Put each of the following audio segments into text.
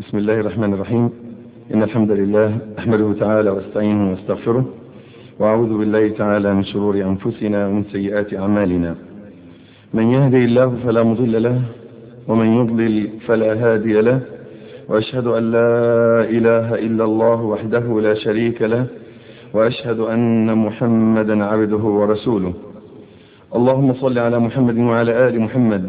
بسم الله الرحمن الرحيم. إن الحمد لله أحمده تعالى واستعينه واستغفره وأعوذ بالله تعالى من شرور أنفسنا ومن سيئات أعمالنا. من يهدي الله فلا مضل له ومن يضلل فلا هادي له وأشهد أن لا إله إلا الله وحده لا شريك له وأشهد أن محمدا عبده ورسوله. اللهم صل على محمد وعلى آل محمد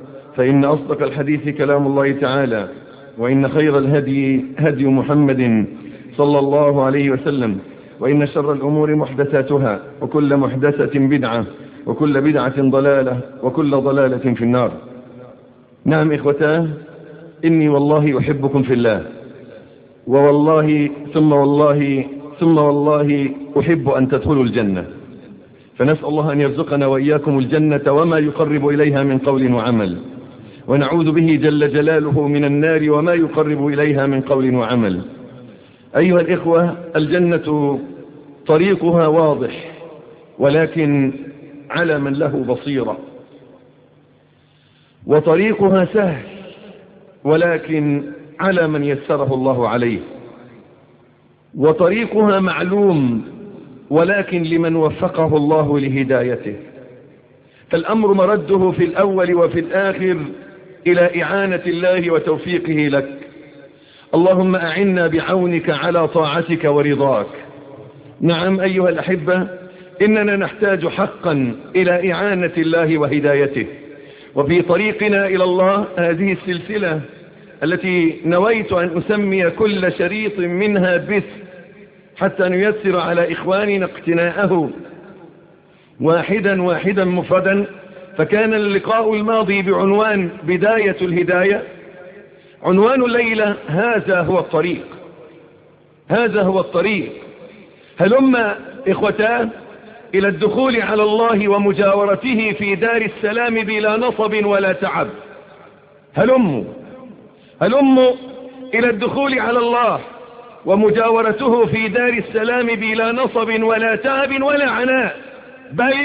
فإن أصدق الحديث كلام الله تعالى وإن خير الهدي هدي محمد صلى الله عليه وسلم وإن شر الأمور محدثاتها وكل محدثة بدعة وكل بدعة ضلالة وكل ضلالة في النار. نعم إخوتاه إني والله أحبكم في الله ووالله ثم والله ثم والله أحب أن تدخلوا الجنة. فنسأل الله أن يرزقنا وإياكم الجنة وما يقرب إليها من قول وعمل. ونعوذ به جل جلاله من النار وما يقرب إليها من قول وعمل. أيها الإخوة الجنة طريقها واضح ولكن على من له بصيرة. وطريقها سهل ولكن على من يسره الله عليه. وطريقها معلوم ولكن لمن وفقه الله لهدايته. فالأمر مرده في الأول وفي الآخر إلى إعانة الله وتوفيقه لك. اللهم أعنا بعونك على طاعتك ورضاك. نعم أيها الأحبة إننا نحتاج حقا إلى إعانة الله وهدايته. وفي طريقنا إلى الله هذه السلسلة التي نويت أن أسمي كل شريط منها بس حتى نيسر على إخواننا اقتناءه. واحدا واحدا مفردا فكان اللقاء الماضي بعنوان بداية الهداية. عنوان الليلة هذا هو الطريق. هذا هو الطريق. هلما إخوتان إلى الدخول على الله ومجاورته في دار السلام بلا نصب ولا تعب؟ هلموا هلموا إلى الدخول على الله ومجاورته في دار السلام بلا نصب ولا تعب ولا عناء؟ بل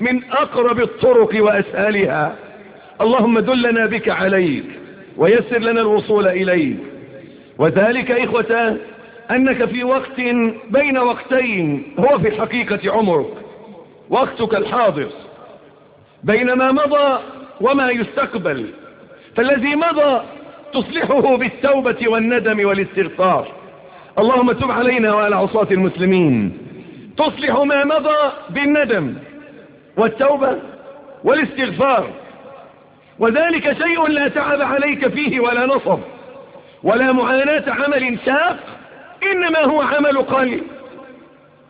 من أقرب الطرق وأسهلها. اللهم دلنا بك عليك ويسر لنا الوصول إليك. وذلك إخوة أنك في وقت بين وقتين هو في الحقيقة عمرك. وقتك الحاضر. بين ما مضى وما يستقبل. فالذي مضى تصلحه بالتوبة والندم والاستغفار. اللهم تب علينا وعلى عصاة المسلمين. تصلح ما مضى بالندم. والتوبة والاستغفار. وذلك شيء لا تعب عليك فيه ولا نصب ولا معاناة عمل شاق إنما هو عمل قليل.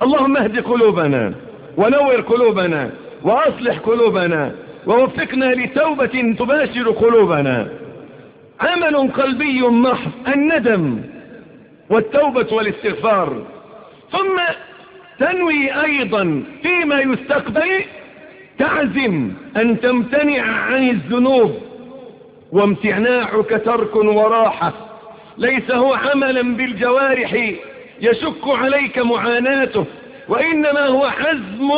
اللهم اهد قلوبنا ونور قلوبنا وأصلح قلوبنا ووفقنا لتوبة تباشر قلوبنا. عمل قلبي محض الندم والتوبة والاستغفار. ثم تنوي أيضا فيما يستقبل تعزم أن تمتنع عن الذنوب. وامتناعك ترك وراحة. ليس هو عملا بالجوارح. يشك عليك معاناته. وإنما هو حزم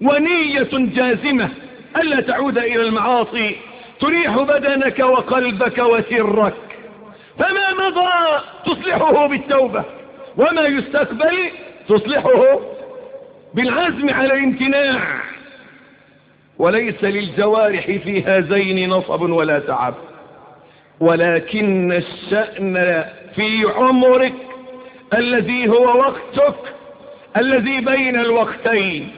ونية جازمة. ألا تعود إلى المعاصي. تريح بدنك وقلبك وسرك. فما مضى تصلحه بالتوبة؟ وما يستقبل تصلحه بالعزم على الامتناع وليس للجوارح في هذين نصب ولا تعب. ولكن الشأن في عمرك الذي هو وقتك الذي بين الوقتين.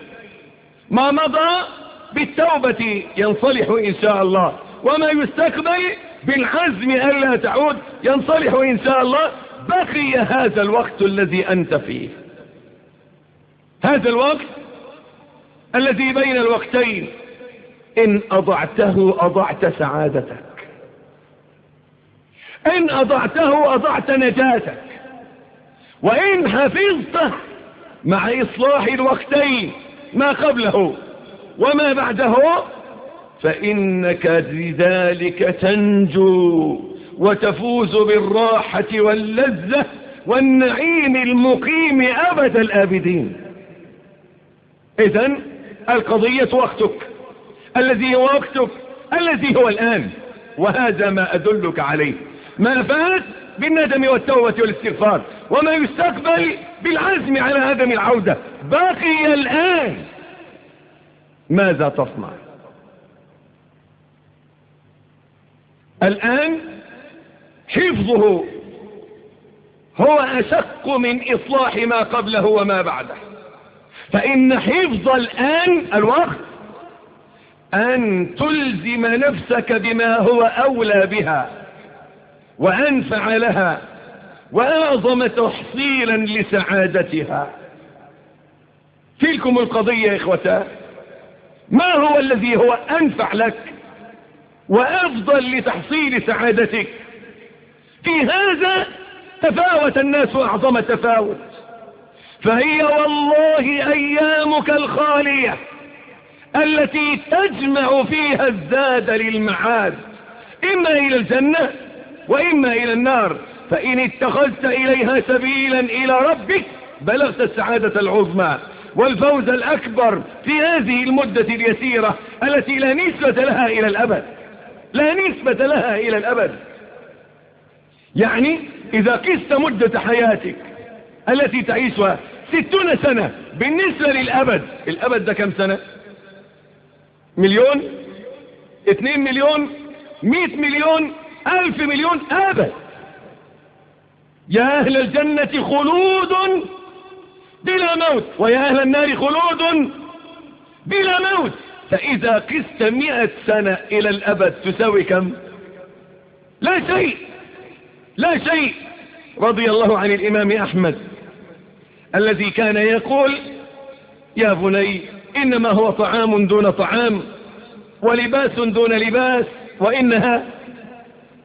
ما مضى؟ بالتوبة ينصلح إن شاء الله. وما يستقبل؟ بالعزم ألا تعود ينصلح إن شاء الله. بقي هذا الوقت الذي أنت فيه. هذا الوقت الذي بين الوقتين. إن أضعته أضعت سعادتك. إن أضعته أضعت نجاتك. وإن حفظته مع إصلاح الوقتين ما قبله وما بعده فإنك بذلك تنجو وتفوز بالراحة واللذة والنعيم المقيم أبد الآبدين. إذن القضية وقتك الذي هو وقتك الذي هو الآن وهذا ما أدلك عليه. ما فات بالندم والتوبة والاستغفار. وما يستقبل بالعزم على عدم العودة. باقي الآن. ماذا تصنع؟ الآن حفظه هو أشق من إصلاح ما قبله وما بعده. فإن حفظ الآن الوقت أن تلزم نفسك بما هو أولى بها وأنفع لها وأعظم تحصيلا لسعادتها. تلكم القضية يا ما هو الذي هو أنفع لك وأفضل لتحصيل سعادتك؟ في هذا تفاوت الناس أعظم تفاوت. فهي والله أيامك الخالية التي تجمع فيها الزاد للمعاد إما إلى الجنة وإما إلى النار. فإن اتخذت إليها سبيلا إلى ربك بلغت السعادة العظمى والفوز الأكبر في هذه المدة اليسيرة التي لا نسبة لها إلى الأبد. لا نسبة لها إلى الأبد. يعني إذا قست مدة حياتك التي تعيشها ستون سنة. بالنسبة للأبد الأبد ده كم سنة؟ مليون؟ اثنين مليون؟ مئة مليون؟ ألف مليون؟ أبد. يا أهل الجنة خلود بلا موت ويا أهل النار خلود بلا موت. فإذا قست مئة سنة إلى الأبد تساوي كم؟ لا شيء لا شيء. رضي الله عن الإمام أحمد. الذي كان يقول يا بني إنما هو طعام دون طعام ولباس دون لباس وإنها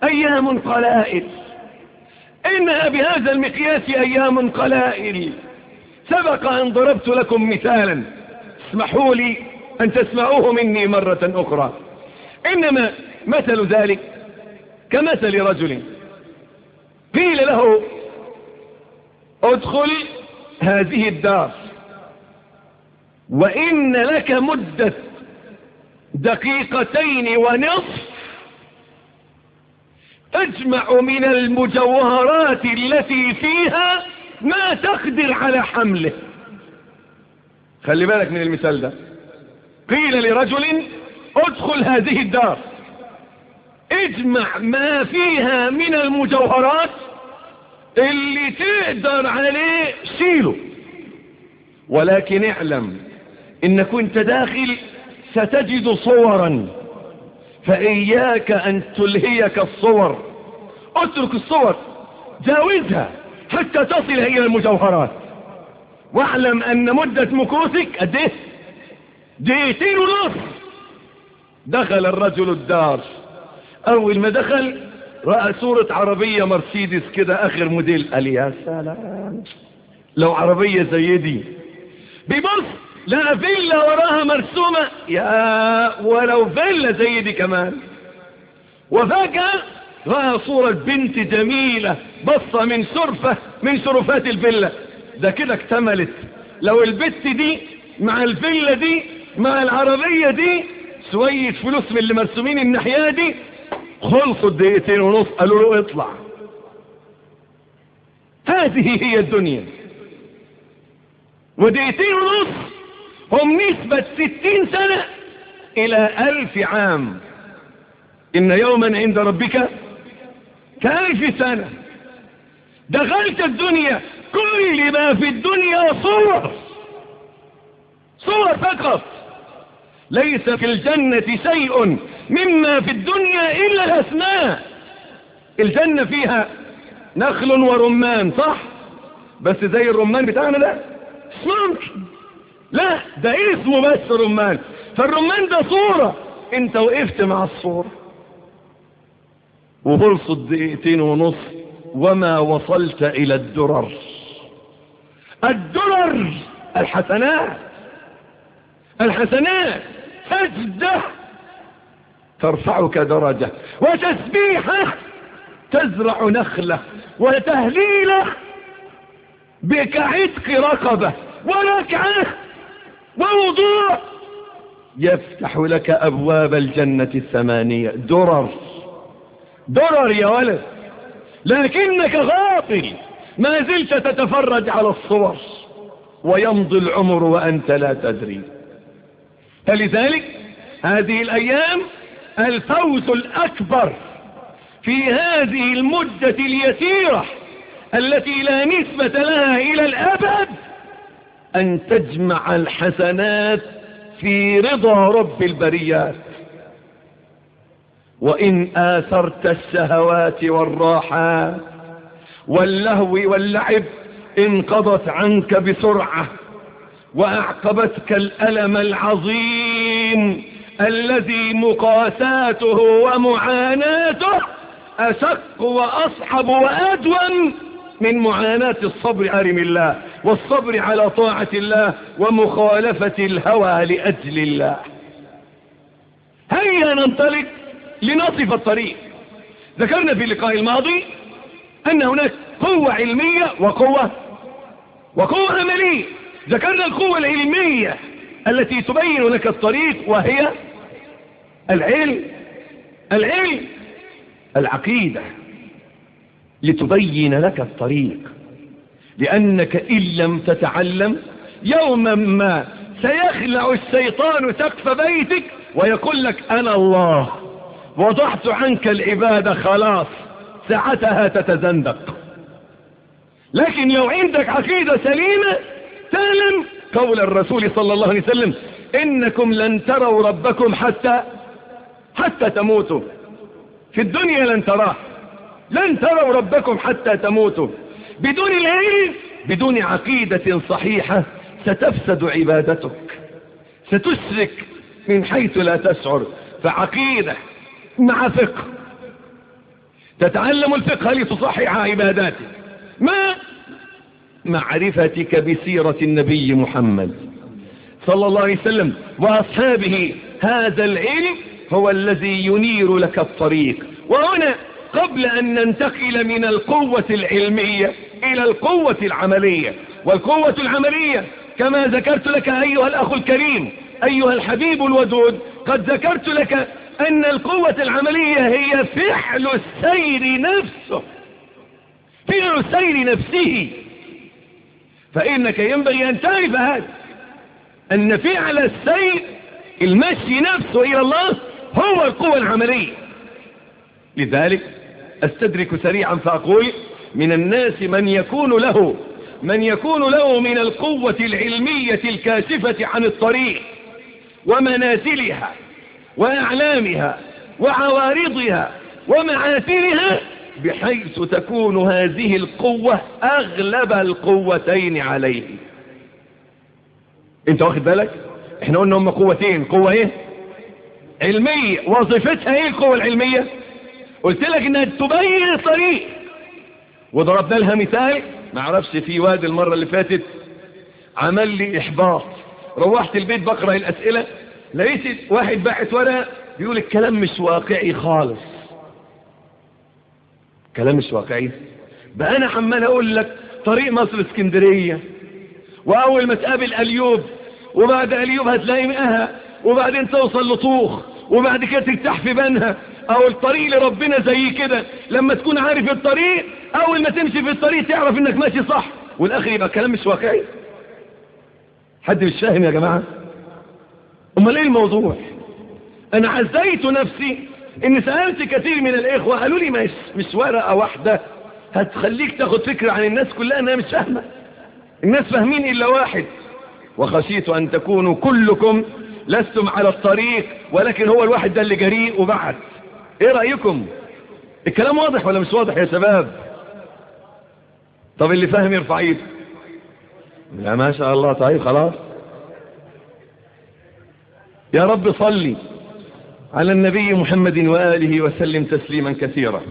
أيام قلائل. إنها بهذا المقياس أيام قلائل. سبق أن ضربت لكم مثالا. اسمحوا لي أن تسمعوه مني مرة أخرى. إنما مثل ذلك كمثل رجل قيل له ادخل هذه الدار. وإن لك مدة دقيقتين ونصف تجمع من المجوهرات التي فيها ما تقدر على حمله. خلي بالك من المثال ده. قيل لرجل ادخل هذه الدار. اجمع ما فيها من المجوهرات اللي تقدر عليه شيله ولكن اعلم إن كنت داخل ستجد صورا فإياك أن تلهيك الصور. اترك الصور جاوزها حتى تصل إلى المجوهرات. واعلم أن مدة مكوثك قد إيه؟ دقيقتين ونص. دخل الرجل الدار. أول ما دخل رأى صورة عربية مرسيدس كده آخر موديل. قال يا سلام. لو عربية زي دي. بيبص لا فيلا وراها مرسومة. يا ولو فيلا زي دي كمان. وفجأة رأى صورة بنت جميلة بصة من سرفة من سرفات الفيلا. ده كده اكتملت. لو البت دي مع الفيلا دي مع العربية دي شوية فلوس من اللي مرسومين الناحية دي خلصوا الدقيقتين ونص قالوا له اطلع. هذه هي الدنيا. ودقيقتين ونص هم نسبة ستين سنة إلى ألف عام. إن يوما عند ربك كألف سنة. دخلت الدنيا كل ما في الدنيا صور. صور فقط. ليس في الجنة شيء مما في الدنيا إلا الأسماء. الجنة فيها نخل ورمان صح؟ بس زي الرمان بتاعنا ده؟ ممكن لا ده اسمه بس رمان. فالرمان ده صورة. انت وقفت مع الصورة. وخلصت دقيقتين ونص وما وصلت إلى الدرر. الدرر الحسنات. الحسنات. سجدة ترفعك درجة وتسبيحة تزرع نخلة وتهليلة بك عتق رقبة وركعة ووضوء يفتح لك أبواب الجنة الثمانية. درر درر يا ولد لكنك غافل. ما زلت تتفرج على الصور ويمضي العمر وأنت لا تدري. فلذلك هذه الأيام الفوز الأكبر في هذه المدة اليسيرة التي لا نسبة لها إلى الأبد أن تجمع الحسنات في رضا رب البريات. وإن آثرت الشهوات والراحات واللهو واللعب انقضت عنك بسرعة وأعقبتك الألم العظيم الذي مقاساته ومعاناته أشق وأصعب وأدوم من معاناة الصبر أرم الله والصبر على طاعة الله ومخالفة الهوى لأجل الله. هيا ننطلق لنصف الطريق. ذكرنا في اللقاء الماضي أن هناك قوة علمية وقوة وقوة عملية. ذكرنا القوة العلمية التي تبين لك الطريق وهي العلم العلم العقيدة. لتبين لك الطريق. لأنك إن لم تتعلم يوما ما سيخلع الشيطان سقف بيتك ويقول لك أنا الله وضعت عنك العبادة خلاص ساعتها تتزندق. لكن لو عندك عقيدة سليمة تعلم قول الرسول صلى الله عليه وسلم إنكم لن تروا ربكم حتى حتى تموتوا. في الدنيا لن تراه. لن تروا ربكم حتى تموتوا. بدون العلم بدون عقيدة صحيحة ستفسد عبادتك. ستسرك من حيث لا تشعر. فعقيدة مع فقه. تتعلم الفقه لتصحح عباداتك. ما معرفتك بسيرة النبي محمد صلى الله عليه وسلم وأصحابه. هذا العلم هو الذي ينير لك الطريق. وهنا قبل أن ننتقل من القوة العلمية إلى القوة العملية. والقوة العملية كما ذكرت لك أيها الأخ الكريم أيها الحبيب الودود قد ذكرت لك أن القوة العملية هي فعل السير نفسه فعل السير نفسه. فإنك ينبغي أن تعرف هذا أن فعل السير المشي نفسه إلى الله هو القوة العملية. لذلك أستدرك سريعا فأقول من الناس من يكون له من يكون له من القوة العلمية الكاشفة عن الطريق ومنازلها وأعلامها وعوارضها ومعاثرها بحيث تكون هذه القوة أغلب القوتين عليه. انت واخد بالك؟ إحنا قلنا هم قوتين. قوة إيه؟ علمية. وظيفتها إيه القوة العلمية؟ قلت لك انها تبين الطريق. وضربنا لها مثال. ما أعرفش في واد المرة اللي فاتت عمل لي إحباط. روحت البيت بقرأ الأسئلة لقيت واحد باحث ورقة بيقول الكلام مش واقعي خالص. كلام مش واقعي. بقى أنا عمال أقول لك طريق مصر اسكندرية وأول ما تقابل أليوب وبعد أليوب هتلاقي مئها وبعدين توصل لطوخ وبعد كده ترتاح في بنها. أو الطريق لربنا زي كده. لما تكون عارف الطريق أول ما تمشي في الطريق تعرف إنك ماشي صح. والآخر يبقى الكلام مش واقعي. حد مش فاهم يا جماعة؟ أمال إيه الموضوع؟ أنا عزيت نفسي ان سألت كثير من الإخوة قالوا لي مش, ورقة واحدة. هتخليك تاخد فكرة عن الناس كلها انها مش فاهمة. الناس فاهمين إلا واحد. وخشيت أن تكونوا كلكم لستم على الطريق ولكن هو الواحد ده اللي جريء وبعد. إيه رأيكم؟ الكلام واضح ولا مش واضح يا شباب؟ طب اللي فاهم يرفع إيده. لا ما شاء الله طيب خلاص. يا رب صلي. على النبي محمد وآله وسلم تسليما كثيرا.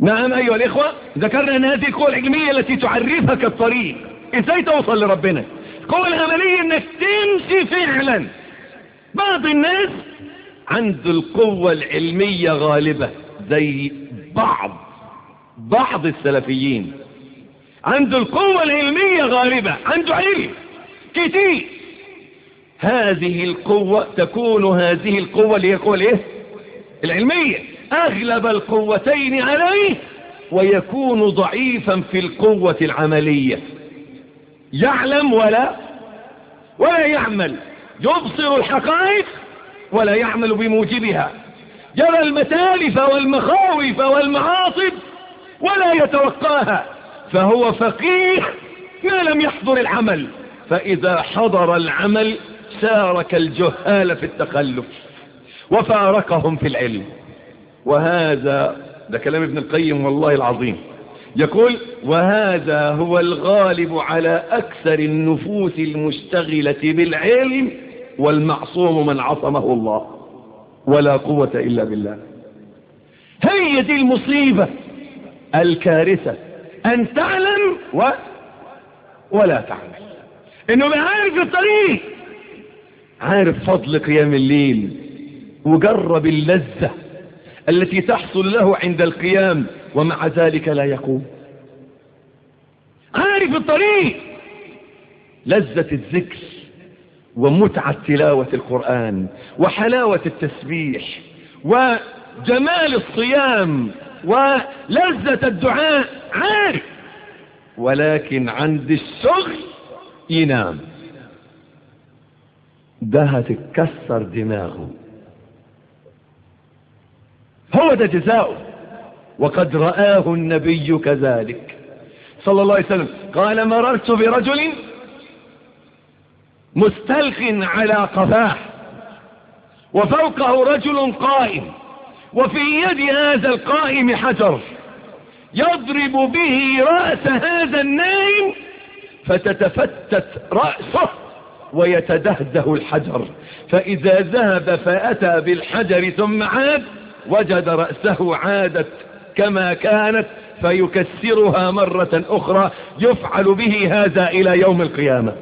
نعم أيها الإخوة ذكرنا أن هذه القوة العلمية التي تعرفك الطريق. إزاي توصل لربنا؟ القوة العملية أنك تمشي فعلا. بعض الناس عنده القوة العلمية غالبة زي بعض بعض السلفيين. عنده القوة العلمية غالبة عنده علم كتير. هذه القوة تكون هذه القوة اللي هي القوة الايه العلمية. أغلب القوتين عليه ويكون ضعيفا في القوة العملية. يعلم ولا؟ ولا يعمل. يبصر الحقائق ولا يعمل بموجبها. يرى المتالف والمخاوف والمعاصب ولا يتوقاها. فهو فقيه ما لم يحضر العمل. فإذا حضر العمل سارك الجهال في التخلف وفارقهم في العلم. وهذا ده كلام ابن القيم والله العظيم. يقول وهذا هو الغالب على أكثر النفوس المشتغلة بالعلم والمعصوم من عصمه الله. ولا قوة إلا بالله. هي دي المصيبة الكارثة. أن تعلم و... ولا تعمل. إنه عارف الطريق. عارف فضل قيام الليل وجرب اللذة التي تحصل له عند القيام ومع ذلك لا يقوم. عارف الطريق؟ لذة الذكر ومتعة تلاوة القرآن وحلاوة التسبيح وجمال الصيام ولذة الدعاء. عارف. ولكن عند الشغل ينام. ده هتتكسر دماغه. هو ده جزاؤه. وقد رآه النبي كذلك. صلى الله عليه وسلم قال مررت برجل مستلق على قفاه وفوقه رجل قائم وفي يد هذا القائم حجر يضرب به رأس هذا النائم فتتفتت رأسه. ويتدهده الحجر. فإذا ذهب فأتى بالحجر ثم عاد وجد رأسه عادت كما كانت فيكسرها مرة أخرى يفعل به هذا إلى يوم القيامة.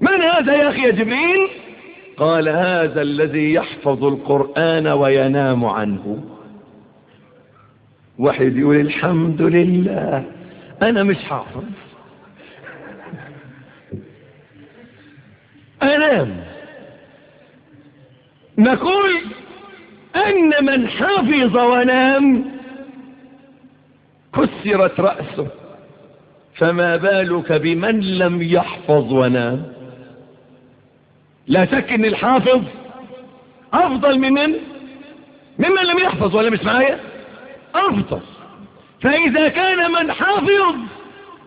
من هذا يا أخي يا جبريل؟ قال هذا الذي يحفظ القرآن وينام عنه. واحد يقول الحمد لله أنا مش حافظ. أنام نقول أن من حفظ ونام كسرت رأسه. فما بالك بمن لم يحفظ ونام؟ لا شك إن الحافظ أفضل ممن ممن لم يحفظ ولا مش معايا أفضل. فإذا كان من حافظ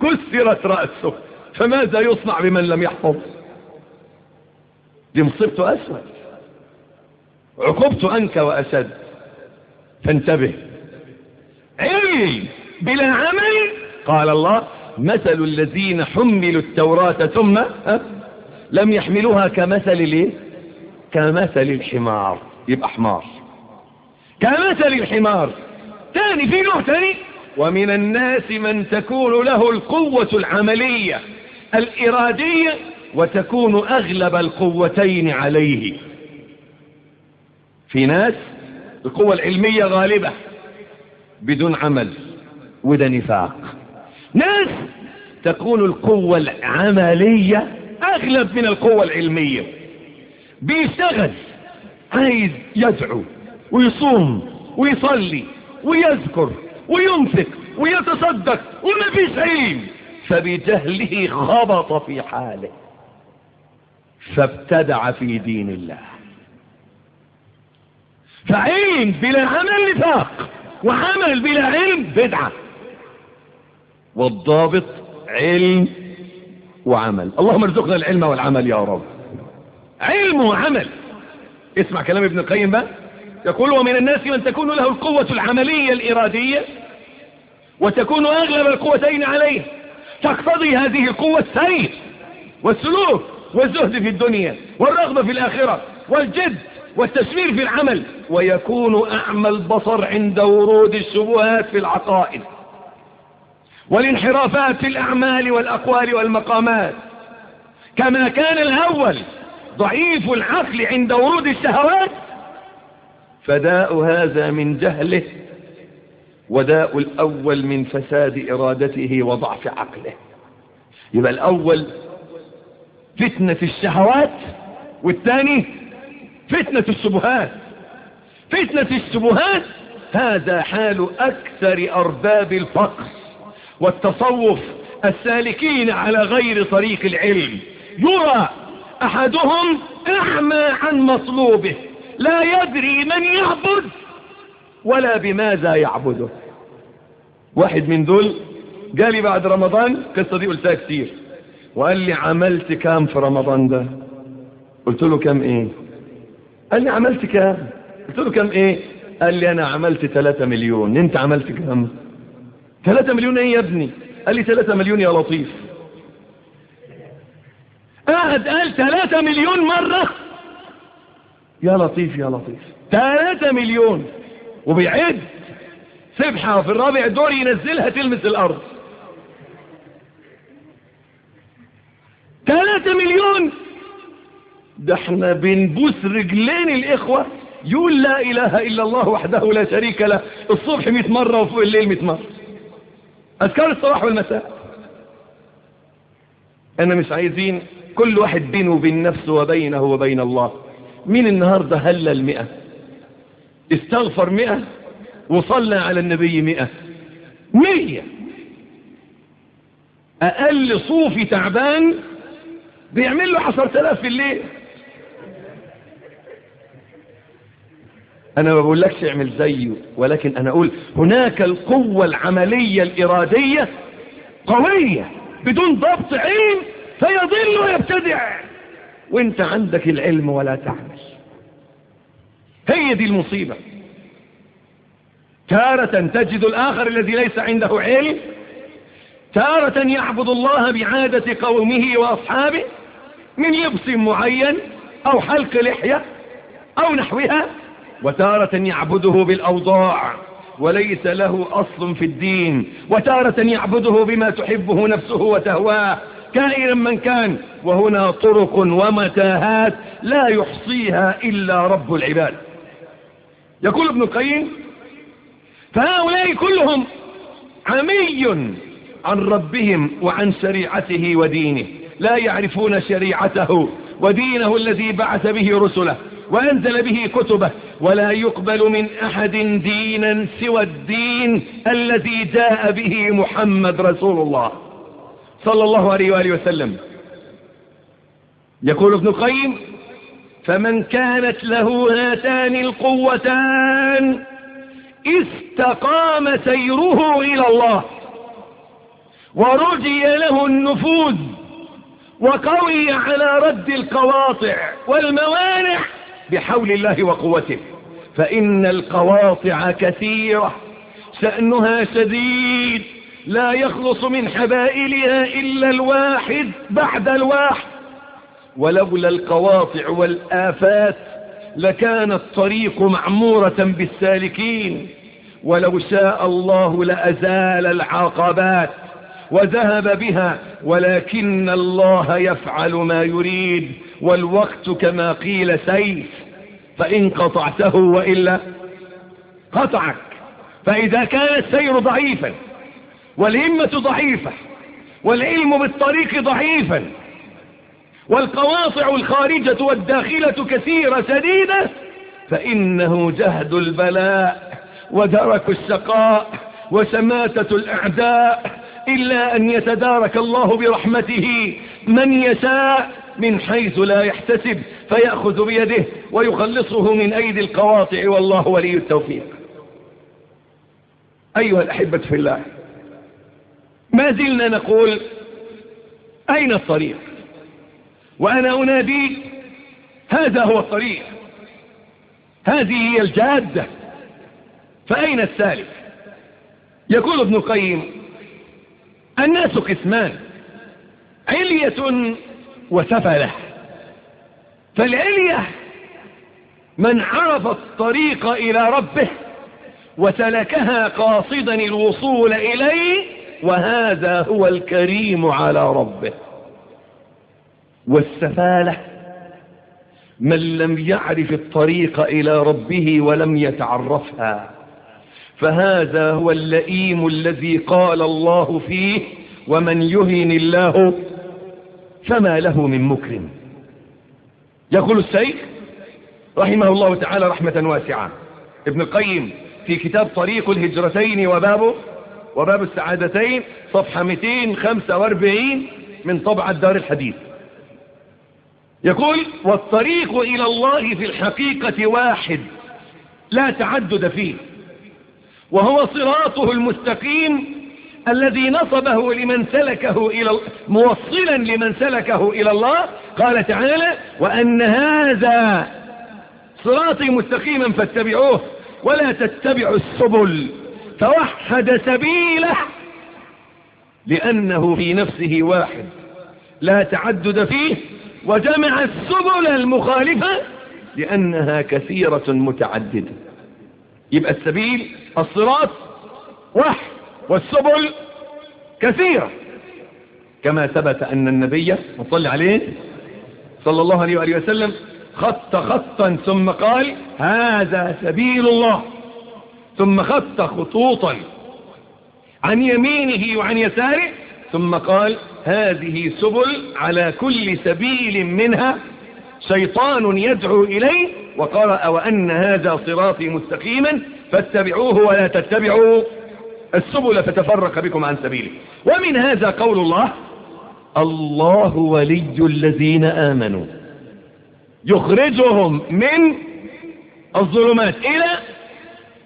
كسرت رأسه فماذا يصنع بمن لم يحفظ؟ دي مصيبته اسود عقوبت انك وأشد. فانتبه. علم بلا عمل. قال الله مثل الذين حملوا التوراة ثم؟ لم يحملوها كمثل الايه؟ كمثل الحمار. يبقى حمار. كمثل الحمار. تاني في نوع تاني ومن الناس من تكون له القوة العملية الإرادية وتكون أغلب القوتين عليه. في ناس القوة العلمية غالبة بدون عمل وده نفاق. ناس تكون القوة العملية أغلب من القوة العلمية. بيشتغل عايز يدعو ويصوم ويصلي ويذكر وينفق ويتصدق وما فيش علم فبجهله خبط في حاله. فابتدع في دين الله. فعلم بلا عمل نفاق وعمل بلا علم بدعة. والضابط علم وعمل. اللهم ارزقنا العلم والعمل يا رب. علم وعمل. اسمع كلام ابن القيم بقى. يقول ومن الناس من تكون له القوة العملية الإرادية وتكون أغلب القوتين عليه تقتضي هذه القوة السير والسلوك. والزهد في الدنيا والرغبة في الآخرة والجد والتسوير في العمل. ويكون أعمى البصر عند ورود الشبهات في العقائد. والانحرافات في الأعمال والأقوال والمقامات. كما كان الأول ضعيف العقل عند ورود الشهوات فداء هذا من جهله وداء الأول من فساد إرادته وضعف عقله. يبقى الأول فتنة الشهوات والثاني فتنة الشبهات فتنة الشبهات هذا حال أكثر أرباب الفقر والتصوف السالكين على غير طريق العلم. يرى أحدهم أعمى عن مطلوبه لا يدري من يعبد ولا بماذا يعبده. واحد من دول جالي بعد رمضان القصة دي قلتها كتير. وقال لي عملت كام في رمضان ده؟ قلت له كام إيه؟ قال لي عملت كام؟ قلت له كام إيه؟ قال لي أنا عملت 3 مليون أنت عملت كام؟ 3 مليون إيه يا ابني؟ قال لي 3 مليون يا لطيف. قاعد قال 3 مليون مرة. يا لطيف يا لطيف. 3 مليون. وبيعد. سبحة في الرابع دور ينزلها تلمس الأرض. 3 مليون. ده إحنا بنبوس رجلين الإخوة. يقول لا إله إلا الله وحده لا شريك له. الصبح 100 مرة وفوق الليل 100 مرة. أذكار الصباح والمساء. أنا مش عايزين كل واحد بينه وبين نفسه وبينه وبين الله. مين النهاردة هلل مئة؟ استغفر مئة وصلى على النبي مئة. مية. أقل صوفي تعبان بيعمل له عشر تلاف في الليل. أنا ما بقولكش اعمل زيه ولكن أنا أقول هناك القوة العملية الإرادية قوية بدون ضبط علم فيضل ويبتدع. وإنت عندك العلم ولا تعمل. هي دي المصيبة. تارة تجد الآخر الذي ليس عنده علم. تارة يعبد الله بعادة قومه وأصحابه. من لبس معين أو حلق لحية أو نحوها وتارة يعبده بالأوضاع وليس له أصل في الدين وتارة يعبده بما تحبه نفسه وتهواه. كائنا من كان وهنا طرق ومتاهات لا يحصيها إلا رب العباد. يقول ابن القيم فهؤلاء كلهم عمي عن ربهم وعن شريعته ودينه. لا يعرفون شريعته ودينه الذي بعث به رسله وأنزل به كتبه. ولا يقبل من أحد دينا سوى الدين الذي جاء به محمد رسول الله صلى الله عليه وآله وسلم. يقول ابن القيم فمن كانت له هاتان القوتان استقام سيره إلى الله ورجي له النفوذ وقوي على رد القواطع والموانع بحول الله وقوته. فإن القواطع كثيرة شأنها شديد لا يخلص من حبائلها إلا الواحد بعد الواحد. ولولا القواطع والآفات لكان الطريق معمورة بالسالكين. ولو شاء الله لأزال العقبات. وذهب بها ولكن الله يفعل ما يريد والوقت كما قيل سيف. فإن قطعته وإلا قطعك. فإذا كان السير ضعيفا والهمة ضعيفة والعلم بالطريق ضعيفا والقواطع الخارجة والداخلة كثيرة شديدة فإنه جهد البلاء ودرك الشقاء وشماتة الأعداء إلا أن يتدارك الله برحمته من يشاء من حيث لا يحتسب فيأخذ بيده ويخلصه من أيدي القواطع والله ولي التوفيق. أيها الأحبة في الله ما زلنا نقول أين الطريق؟ وأنا أنادي هذا هو الطريق هذه هي الجادة فأين السالك؟ يقول ابن القيم الناس قسمان علية وسفلة. فالعلية من عرف الطريق إلى ربه وسلكها قاصدا الوصول إليه وهذا هو الكريم على ربه. والسفالة من لم يعرف الطريق إلى ربه ولم يتعرفها. فهذا هو اللئيم الذي قال الله فيه ومن يهن الله فما له من مكرم. يقول السيد رحمه الله تعالى رحمة واسعة. ابن القيم في كتاب طريق الهجرتين وبابه وباب السعادتين صفحة 245 من طبعة دار الحديث. يقول والطريق إلى الله في الحقيقة واحد لا تعدد فيه. وهو صراطه المستقيم الذي نصبه لمن سلكه إلى موصلا لمن سلكه إلى الله. قال تعالى وأن هذا صراطي مستقيما فاتبعوه ولا تتبعوا السبل. فوحد سبيله لأنه في نفسه واحد. لا تعدد فيه وجمع السبل المخالفة لأنها كثيرة متعددة. يبقى السبيل الصراط واحد والسبل كثيرة. كما ثبت أن النبي صلى عليه صلى الله عليه وآله وسلم خط خطا ثم قال هذا سبيل الله. ثم خط خطوطا عن يمينه وعن يساره ثم قال هذه سبل على كل سبيل منها شيطان يدعو إليه وقرأ وأن هذا صراطي مستقيما فاتبعوه ولا تتبعوا السبل فتفرق بكم عن سبيله ومن هذا قول الله الله ولي الذين آمنوا. يخرجهم من الظلمات إلى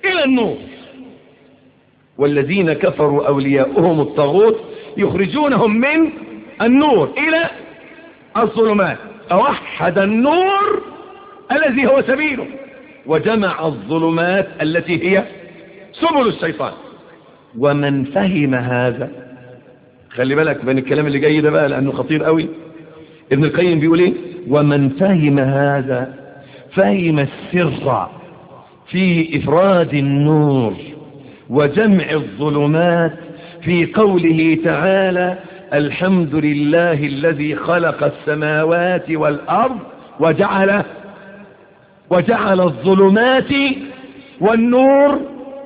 إلى النور. والذين كفروا أولياؤهم الطاغوت يخرجونهم من النور إلى الظلمات. أوحد النور الذي هو سبيله وجمع الظلمات التي هي سبل الشيطان. ومن فهم هذا؟ خلي بالك من الكلام اللي جاي ده بقى لأنه خطير قوي. ابن القيم بيقول إيه؟ ومن فهم هذا؟ فهم السر في إفراد النور وجمع الظلمات في قوله تعالى الحمد لله الذي خلق السماوات والأرض وجعل وجعل الظلمات والنور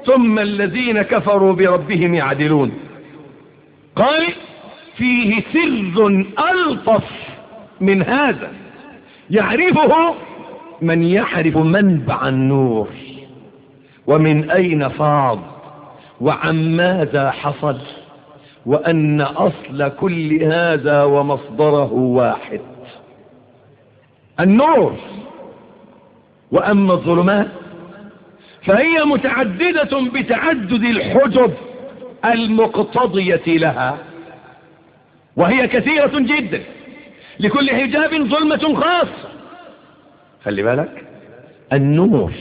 ثم الذين كفروا بربهم يعدلون. قال فيه سر ألطف من هذا. يعرفه من يعرف منبع النور. ومن أين فاض؟ وعن ماذا حصل؟ وأن أصل كل هذا ومصدره واحد. النور وأما الظلمات فهي متعددة بتعدد الحجب المقتضية لها وهي كثيرة جدا. لكل حجاب ظلمة خاصة. خلي بالك النور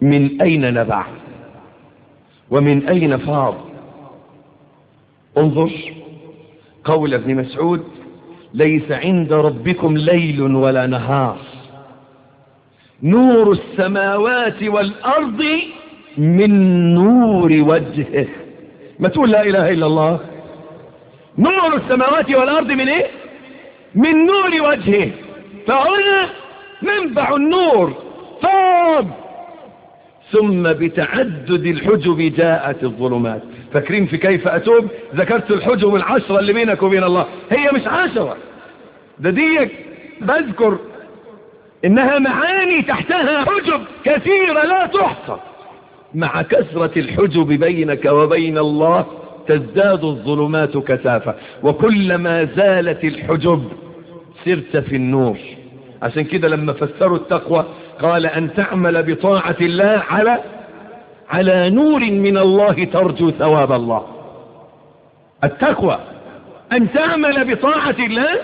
من أين نبع ومن أين فاض؟ انظر. قول ابن مسعود ليس عند ربكم ليل ولا نهار. نور السماوات والأرض من نور وجهه. ما تقول لا إله إلا الله؟ نور السماوات والأرض من إيه؟ من نور وجهه. فهنا منبع النور. فاض. ثم بتعدد الحجب جاءت الظلمات. فاكرين في كيف أتوب؟ ذكرت الحجب العشرة اللي بينك وبين الله. هي مش عشرة. ده ديك بذكر إنها معاني تحتها حجب كثيرة لا تحصى. مع كثرة الحجب بينك وبين الله تزداد الظلمات كثافة. وكلما زالت الحجب سرت في النور. عشان كده لما فسروا التقوى قال أن تعمل بطاعة الله على على نور من الله ترجو ثواب الله. التقوى. أن تعمل بطاعة الله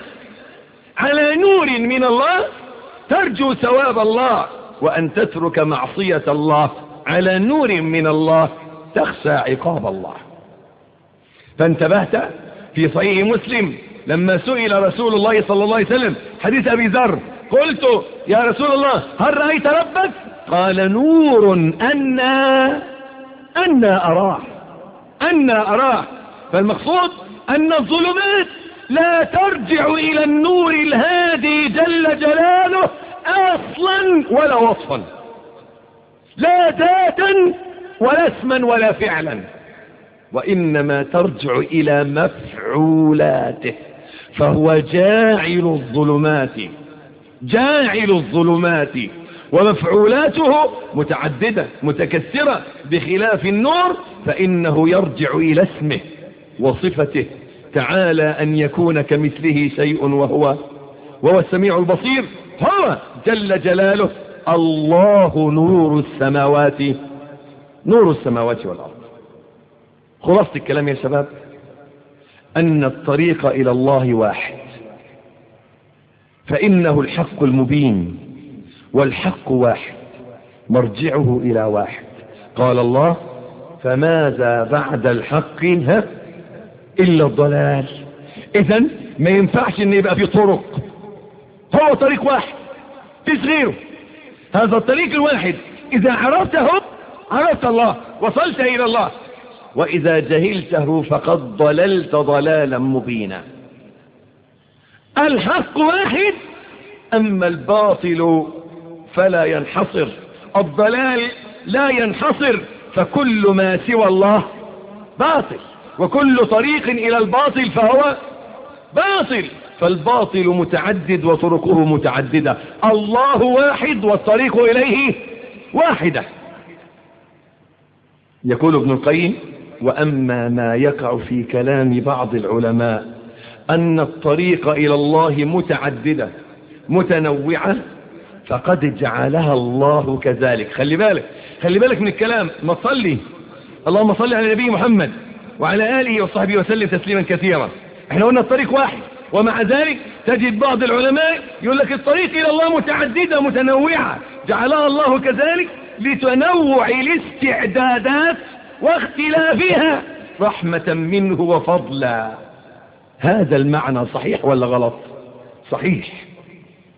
على نور من الله ترجو ثواب الله. وأن تترك معصية الله على نور من الله تخشى عقاب الله. فانتبهت في صحيح مسلم لما سئل رسول الله صلى الله عليه وسلم حديث أبي ذر قلت يا رسول الله هل رأيت ربك؟ قال نور أنا أنا أراه أنا أراه. فالمقصود أن الظلمات لا ترجع إلى النور الهادي جل جلاله أصلا ولا وصفا. لا ذاتا ولا اسما ولا فعلا. وإنما ترجع إلى مفعولاته. فهو جاعل الظلمات جاعل الظلمات. ومفعولاته متعددة متكثرة بخلاف النور فإنه يرجع إلى اسمه وصفته. تعالى أن يكون كمثله شيء وهو وهو السميع البصير هو جل جلاله. الله نور السماوات نور السماوات والأرض. خلاصة الكلام يا شباب أن الطريق إلى الله واحد فإنه الحق المبين. والحق واحد مرجعه إلى واحد. قال الله فماذا بعد الحق ها إلا الضلال. إذا ما ينفعش أن يبقى في طرق. هو طريق واحد فيش غيره. هذا الطريق الواحد. إذا عرفته عرفت الله وصلت إلى الله. وإذا جهلته فقد ضللت ضلالا مبينا. الحق واحد أما الباطل فلا ينحصر. الضلال لا ينحصر فكل ما سوى الله باطل. وكل طريق إلى الباطل فهو باطل. فالباطل متعدد وطرقه متعددة. الله واحد والطريق إليه واحدة. يقول ابن القيم وأما ما يقع في كلام بعض العلماء أن الطريق إلى الله متعددة متنوعة فقد جعلها الله كذلك. خلي بالك خلي بالك من الكلام. ما تصلي. اللهم صل على نبي محمد وعلى آله وصحبه وسلم تسليما كثيرا. إحنا قلنا الطريق واحد. ومع ذلك تجد بعض العلماء يقول لك الطريق إلى الله متعددة متنوعة. جعلها الله كذلك لتنوع الاستعدادات واختلافها. رحمة منه وفضلا. هذا المعنى صحيح ولا غلط؟ صحيح.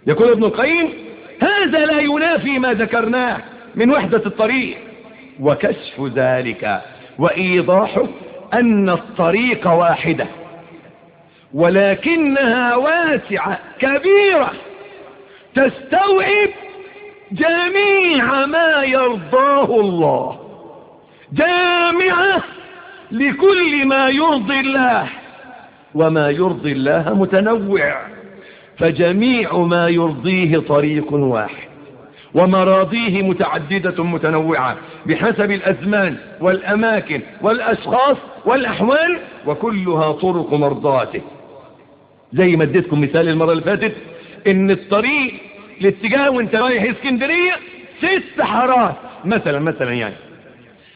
يقول ابن القيم هذا لا ينافي ما ذكرناه من وحدة الطريق. وكشف ذلك وإيضاحه أن الطريق واحدة ولكنها واسعة كبيرة تستوعب جميع ما يرضاه الله جامعة لكل ما يرضي الله وما يرضي الله متنوع. فجميع ما يرضيه طريق واحد ومراضيه متعددة متنوعة بحسب الأزمان والأماكن والأشخاص والأحوال وكلها طرق مرضاته. زي ما اديتكم مثال المرة اللي فاتت إن الطريق الاتجاه وانت رايح اسكندرية ست حارات مثلا مثلا يعني.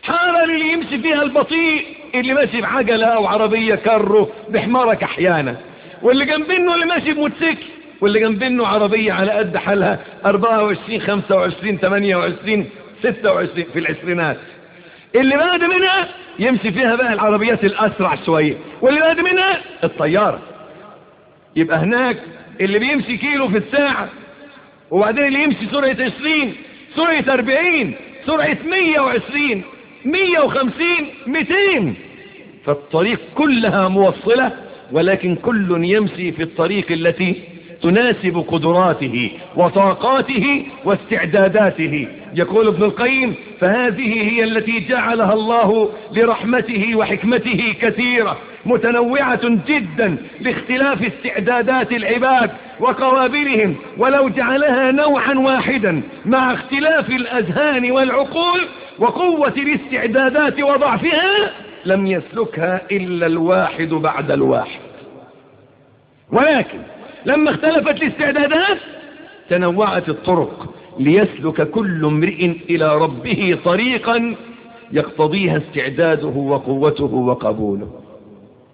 حارة اللي يمشي فيها البطيء اللي ماشي بعجلة أو عربية كره بحمارك أحيانا. واللي جنبينه اللي ماشي بموتوسيكل واللي جنبينه عربية على قد حالها 24 25 28 26 في العشرينات. اللي بعد منها يمشي فيها بقى العربيات الأسرع شوية واللي بعد منها الطيارة. يبقى هناك اللي بيمشي كيلو في الساعة وبعدين اللي يمشي سرعة 20 سرعة 40 سرعة 120 150 200 فالطريق كلها موصلة ولكن كل يمشي في الطريق التي تناسب قدراته وطاقاته واستعداداته. يقول ابن القيم فهذه هي التي جعلها الله لرحمته وحكمته كثيرة متنوعة جدا لاختلاف استعدادات العباد وقوابلهم ولو جعلها نوعا واحدا مع اختلاف الأذهان والعقول وقوة الاستعدادات وضعفها لم يسلكها إلا الواحد بعد الواحد. ولكن لما اختلفت الاستعدادات تنوعت الطرق ليسلك كل امرئ إلى ربه طريقا يقتضيها استعداده وقوته وقبوله.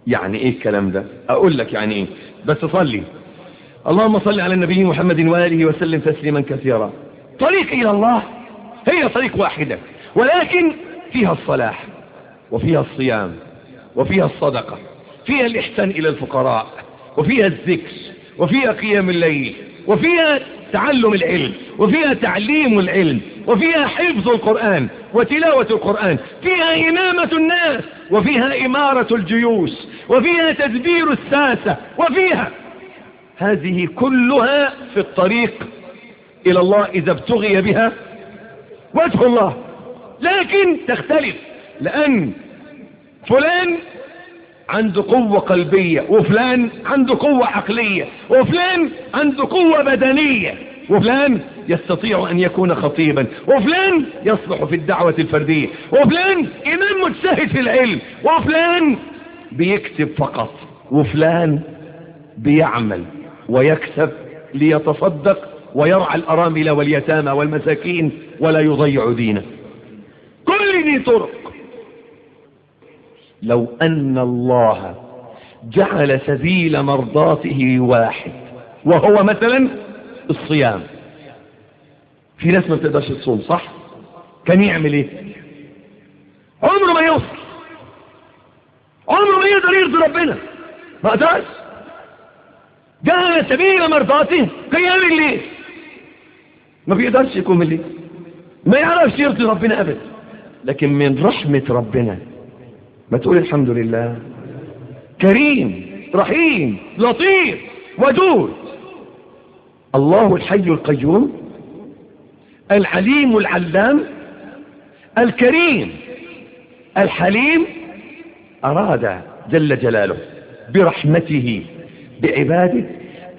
يعني إيه الكلام ده؟ أقول لك يعني إيه. بس صلي. اللهم صل على النبي محمد وآله وسلم تسليما كثيرا. طريق إلى الله هي طريق واحدة ولكن فيها الصلاح. وفيها الصيام وفيها الصدقة فيها الإحسان إلى الفقراء وفيها الذكر وفيها قيام الليل وفيها تعلم العلم وفيها تعليم العلم وفيها حفظ القرآن وتلاوة القرآن فيها إمامة الناس وفيها إمارة الجيوش وفيها تدبير الساسة وفيها هذه كلها في الطريق إلى الله إذا ابتغي بها وجه الله. لكن تختلف. لأن فلان عنده قوة قلبية وفلان عنده قوة عقلية وفلان عنده قوة بدنية وفلان يستطيع أن يكون خطيبا وفلان يصلح في الدعوة الفردية وفلان إمام مجتهد في العلم وفلان بيكتب فقط وفلان بيعمل ويكسب ليتصدق ويرعى الأرامل واليتامى والمساكين ولا يضيع دينه. كل دي طرق. لو أن الله جعل سبيل مرضاته واحد وهو مثلا الصيام. في ناس ما بتقدرش تصوم صح؟ كان يعمل إيه؟ عمره ما يوصل. عمره ما يقدر يرضي ربنا. ما قدرش. جعل سبيل مرضاته قيام الليل ما بيقدرش يقوم الليل ما يعرفش يرضي ربنا ابدا. لكن من رحمة ربنا ما تقول الحمد لله. كريم رحيم لطيف ودود. الله الحي القيوم العليم العلام الكريم. الحليم أراد جل جلاله برحمته بعباده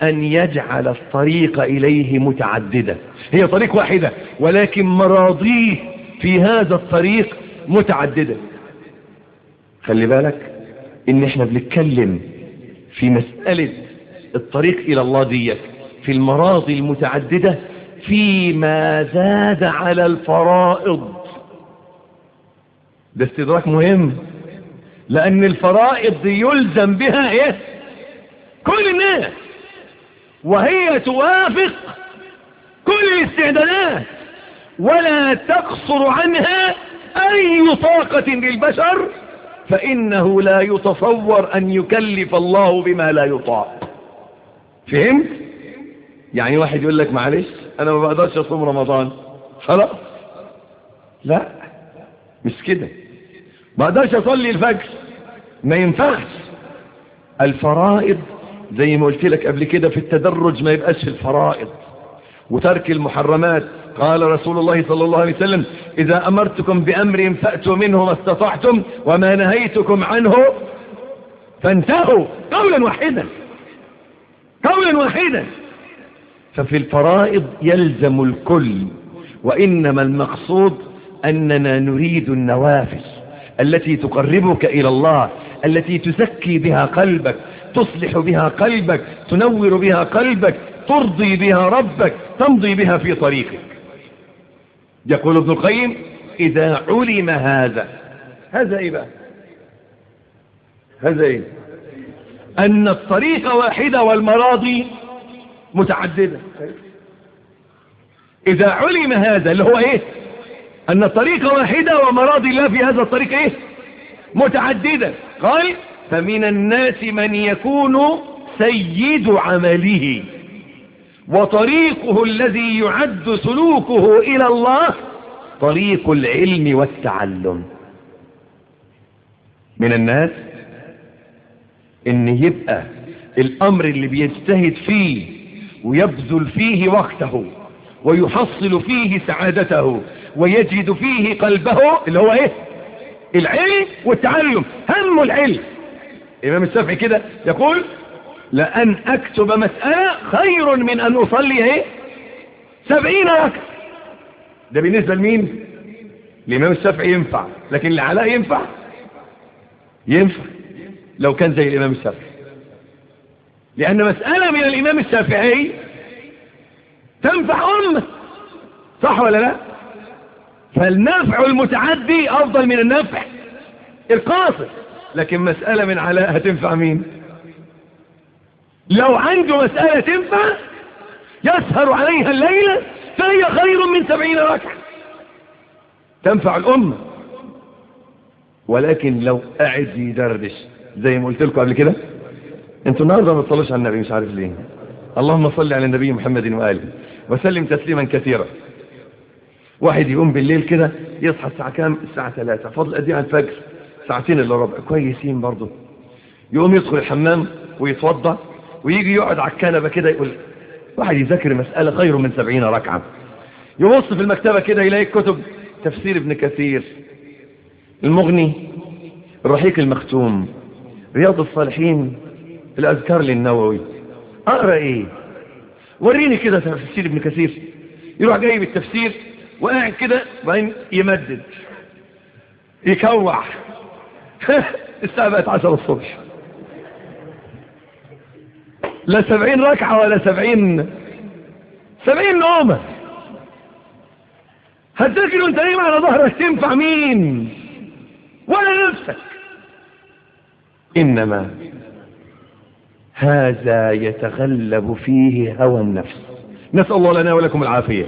أن يجعل الطريق إليه متعددة هي طريق واحدة ولكن مراضيه في هذا الطريق متعددة. خلي بالك إن إحنا بنتكلم في مسألة الطريق إلى الله ديت في المراضي المتعددة فيما زاد على الفرائض. ده استدراك مهم لأن الفرائض يلزم بها إيه؟ كل الناس وهي توافق كل الاستعدادات ولا تقصر عنها أي طاقة للبشر فإنه لا يتصور أن يكلف الله بما لا يطاق فهمت؟ يعني واحد يقول لك معلش أنا ما بقدرش أصوم رمضان. خلاص. لا. مش كده. ما أقدرش أصلي الفجر. ما ينفعش. الفرائض زي ما قلت لك قبل كده في التدرج ما يبقاش الفرائض. وترك المحرمات قال رسول الله صلى الله عليه وسلم إذا أمرتكم بأمر فأتوا منه ما استطعتم وما نهيتكم عنه فانتهوا قولا واحدا قولا واحدا. ففي الفرائض يلزم الكل وإنما المقصود أننا نريد النوافل التي تقربك إلى الله التي تزكي بها قلبك تصلح بها قلبك تنور بها قلبك ترضي بها ربك تمضي بها في طريقك. يقول ابن القيم إذا علم هذا. هذا إيه بقى؟ هذا إيه؟ أن الطريق واحدة والمراضي متعددة. إذا علم هذا اللي هو إيه؟ أن الطريق واحدة ومراضي الله في هذا الطريق إيه؟ متعددة. قال فمن الناس من يكون سيد عمله. وطريقه الذي يعد سلوكه إلى الله طريق العلم والتعلم. من الناس إن يبقى الأمر اللي بيجتهد فيه ويبذل فيه وقته ويحصل فيه سعادته ويجد فيه قلبه اللي هو إيه؟ العلم والتعلم. هم العلم. إمام الشافعي كده يقول لأن أكتب مسألة خير من أن أصلي إيه؟ سبعين ركعة. ده بالنسبة لمين؟ الإمام الشافعي ينفع لكن العلاء ينفع؟ ينفع. لو كان زي الإمام الشافعي. لأن مسألة من الإمام الشافعي تنفع أمة. صح ولا لا؟ فالنفع المتعدي أفضل من النفع القاصر لكن مسألة من علاء هتنفع مين؟ لو عنده مسألة تنفع يسهر عليها الليلة فهي خير من سبعين ركعة. تنفع الأمة ولكن لو قاعد يدردش زي ما قلت لكم قبل كده أنتوا النهارده ما تصلوش على النبي مش عارف ليه. اللهم صل على النبي محمد وآله وسلم تسليما كثيرا. واحد يقوم بالليل كده يصحى الساعة كام؟ الساعة 3 فضل قد على الفجر؟ ساعتين إلا ربع. كويسين برضه يقوم يدخل الحمام ويتوضأ. ويجي يقعد على الكنبة كده يقول واحد يذاكر مسألة خير من سبعين ركعة. يبص في المكتبة كده يلاقي كتب تفسير ابن كثير المغني الرحيق المختوم رياض الصالحين الأذكار للنووي. أقرأ إيه؟ وريني كده تفسير ابن كثير. يروح جايب التفسير وقاعد كده وبعدين يمدد يكوع. الساعة بقت عشر الصبح. لا سبعين ركعة ولا سبعين سبعين نومة. هتذكر وانت نايم على ظهرك تنفع مين؟ ولا نفسك. إنما هذا يتغلب فيه هوى النفس. نسأل الله لنا ولكم العافية.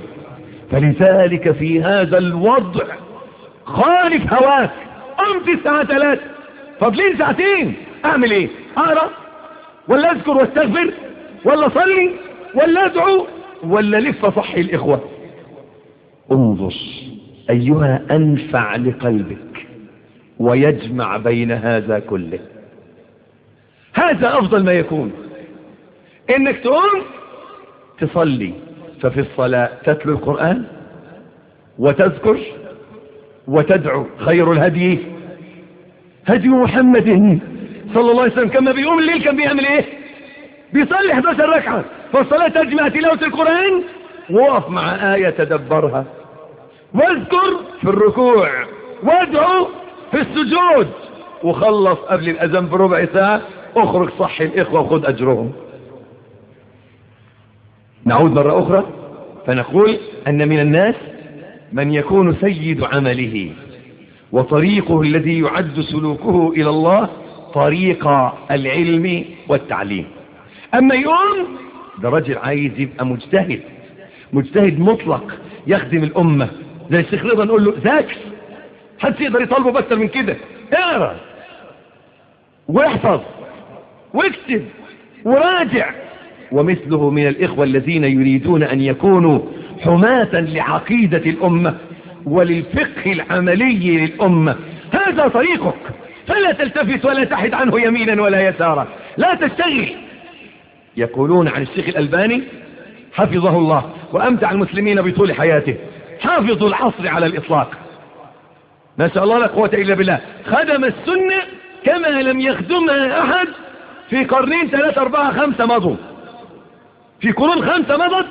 فلذلك في هذا الوضع خالف هواك. قمت الساعة ثلاثة فاضلين ساعتين. أعمل إيه؟ أقرأ. ولا أذكر وأستغفر ولا صلي ولا أدعو ولا لف صحي الإخوة. انظر أيها أنفع لقلبك ويجمع بين هذا كله. هذا أفضل ما يكون. إنك تقوم تصلي ففي الصلاة تتلو القرآن وتذكر وتدعو خير الهدي هدي محمد صلى الله عليه وسلم كما بيقوم الليل كان بيعمل إيه؟ بيصلي 11 ركعة. فالصلاة تجمع تلاوة القرآن وقف مع آية تدبرها. واذكر في الركوع وادعو في السجود. وخلص قبل الأذان بربع ساعة اخرج صح الإخوة وخذ أجرهم. نعود مرة أخرى فنقول أن من الناس من يكون سيد عمله وطريقه الذي يعد سلوكه إلى الله طريق العلم والتعليم. أما يوم ده رجل عايز يبقى مجتهد. مجتهد مطلق يخدم الأمة. زي الشيخ رضا نقول له ذاكر حد يقدر يطالبه بأكتر من كده؟ اقرأ. واحفظ. واكتب. وراجع. ومثله من الإخوة الذين يريدون أن يكونوا حماة لعقيدة الأمة وللفقه العملي للأمة. هذا طريقك. فلا تلتفت ولا تحد عنه يمينا ولا يسارا. لا تشتغل يقولون عن الشيخ الألباني حفظه الله وأمتع المسلمين بطول حياته. حافظ العصر على الإطلاق. ما شاء الله لا قوة إلا بالله. خدم السنة كما لم يخدمها أحد في قرنين ثلاثة أربعة خمسة مضوا. في قرون خمسة مضت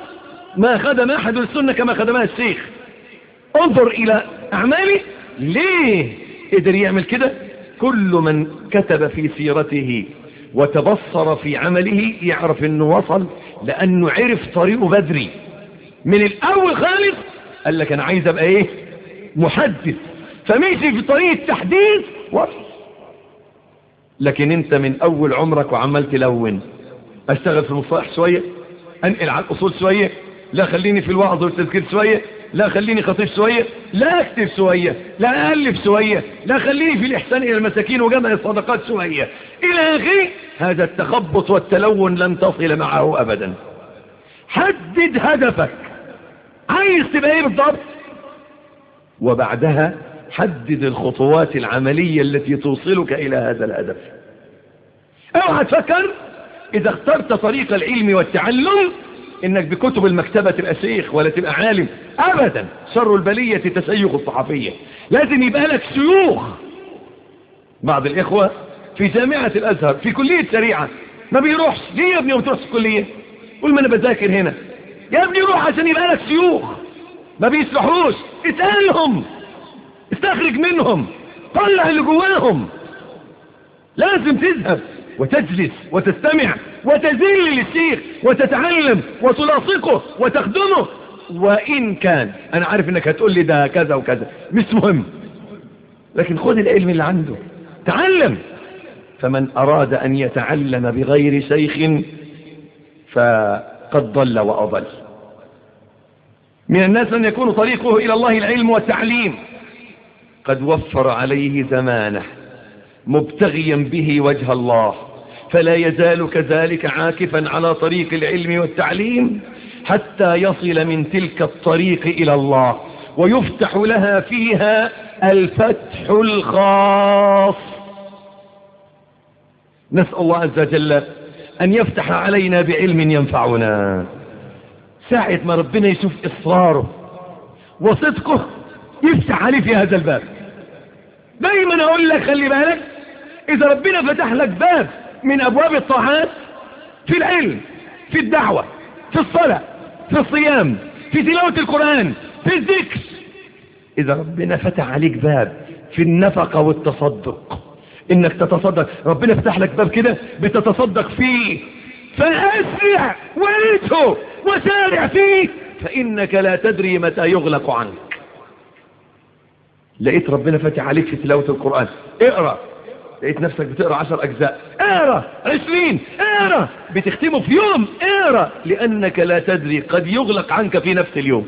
ما خدم أحد السنة كما خدمها الشيخ. انظر إلى أعماله. ليه قدر يعمل كده؟ كل من كتب في سيرته وتبصر في عمله يعرف إنه وصل لأنه عرف طريقه بدري من الأول خالص قال لك أنا عايز أبقى إيه؟ محدث. فمشي في طريق التحديث وصل. لكن أنت من أول عمرك وعمال تلون أشتغل في المصطلح شوية أنقل على الأصول شوية لا خليني في الوعظ والتذكير شوية. لا خليني خطيب شوية لا أكتب شوية لا ألف شوية لا خليني في الإحسان إلى المساكين وجمع الصدقات شوية إلى آخره هذا التخبط والتلون لن تصل معه أبدا. حدد هدفك. عايز تبقى إيه بالضبط؟ وبعدها حدد الخطوات العملية التي توصلك إلى هذا الهدف. أوعى تفكر؟ إذا اخترت طريق العلم والتعلم إنك بكتب المكتبة تبقى شيخ ولا تبقى عالم. ابدا. شر البلية تسيخ الصحفية. لازم يبقى لك شيوخ. بعض الإخوة في جامعة الأزهر في كلية شريعة ما بيروحش. ليه يا ابني ما بتروحش الكلية؟ قول ما أنا بذاكر هنا. يا ابني روح عشان يبقى لك شيوخ. ما بيسمحوش اسألهم. استخرج منهم. طلع اللي جواهم. لازم تذهب. وتجلس وتستمع وتزيل للشيخ وتتعلم وتلاصقه وتخدمه. وإن كان أنا عارف أنك هتقول لي ده كذا وكذا مش مهم. لكن خذ العلم اللي عنده. تعلم. فمن أراد أن يتعلم بغير شيخ فقد ضل وأضل. من الناس من يكون طريقه إلى الله العلم والتعليم. قد وفر عليه زمانه مبتغيا به وجه الله. فلا يزال كذلك عاكفا على طريق العلم والتعليم حتى يصل من تلك الطريق إلى الله. ويفتح لها فيها الفتح الخاص. نسأل الله عز وجل أن يفتح علينا بعلم ينفعنا. ساعة ما ربنا يشوف إصراره وصدقه يفتح عليه في هذا الباب. دايما أقول لك خلي بالك إذا ربنا فتح لك باب من أبواب الطاعات في العلم في الدعوة في الصلاة في الصيام في تلاوة القرآن في الذكر. إذا ربنا فتح عليك باب في النفقة والتصدق إنك تتصدق. ربنا فتح لك باب كده بتتصدق فيه. فأسرع ورثه وسارع فيه فإنك لا تدري متى يغلق عنك. لقيت ربنا فتح عليك في تلاوة القرآن. اقرأ. لقيت نفسك بتقرأ عشر أجزاء. اقرأ! عشرين! اقرأ! بتختمه في يوم! اقرأ! لأنك لا تدري قد يغلق عنك في نفس اليوم.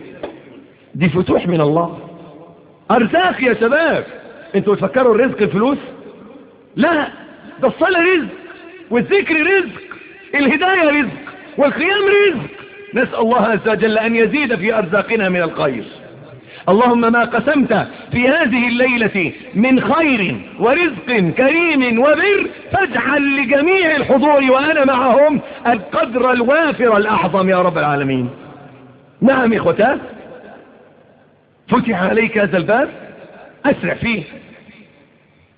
دي فتوح من الله. أرزاق يا شباب! أنتوا تفكروا الرزق الفلوس؟ لا! ده الصلاة رزق والذكر رزق الهداية رزق والقيام رزق. نسأل الله عز وجل أن يزيد في أرزاقنا من الخير. اللهم ما قسمت في هذه الليلة من خير ورزق كريم وبر فاجعل لجميع الحضور وأنا معهم القدر الوافر الأعظم يا رب العالمين. نعم إخوتاه فتح عليك هذا الباب أسرع فيه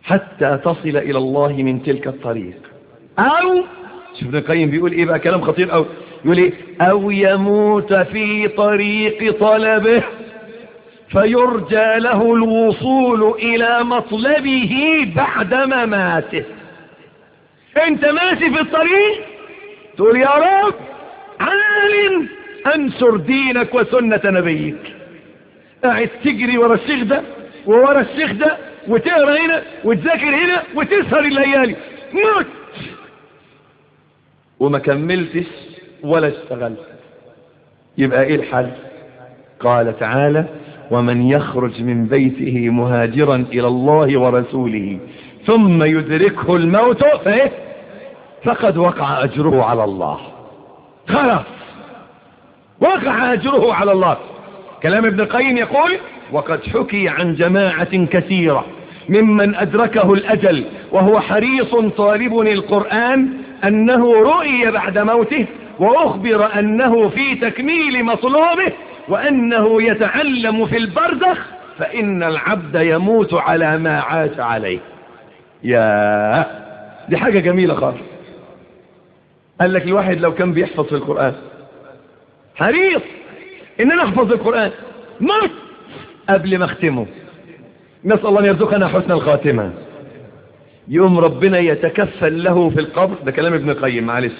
حتى تصل إلى الله من تلك الطريق. أو شوف ابن القيم بيقول إيه بقى كلام خطير أو يقول إيه؟ أو يموت في طريق طلبه. فيرجى له الوصول إلى مطلبه بعد مماته. أنت ماشي في الطريق؟ تقول يا رب عالم انصر دينك وسنة نبيك. قاعد تجري ورا الشيخ ده وورا الشيخ ده وتقرأ هنا وتذاكر هنا وتسهر الليالي. موت! وما كملتش ولا اشتغلت. يبقى إيه الحل؟ قال تعالى ومن يخرج من بيته مهاجرا إلى الله ورسوله ثم يدركه الموت فايه فقد وقع أجره على الله. خلاص. وقع أجره على الله. كلام ابن القيم يقول وقد حكي عن جماعة كثيرة ممن أدركه الأجل وهو حريص طالب القرآن أنه رؤي بعد موته وأخبر أنه في تكميل مطلوبه وأنه يتعلم في البرزخ فإن العبد يموت على ما عاش عليه. يا دي حاجة جميلة خالص. قال لك الواحد لو كان بيحفظ في القرآن. حريص إن أنا أحفظ القرآن. مت قبل ما أختمه. نسأل الله أن يرزقنا حسن الخاتمة. يوم ربنا يتكفل له في القبر ده كلام ابن القيم معلش.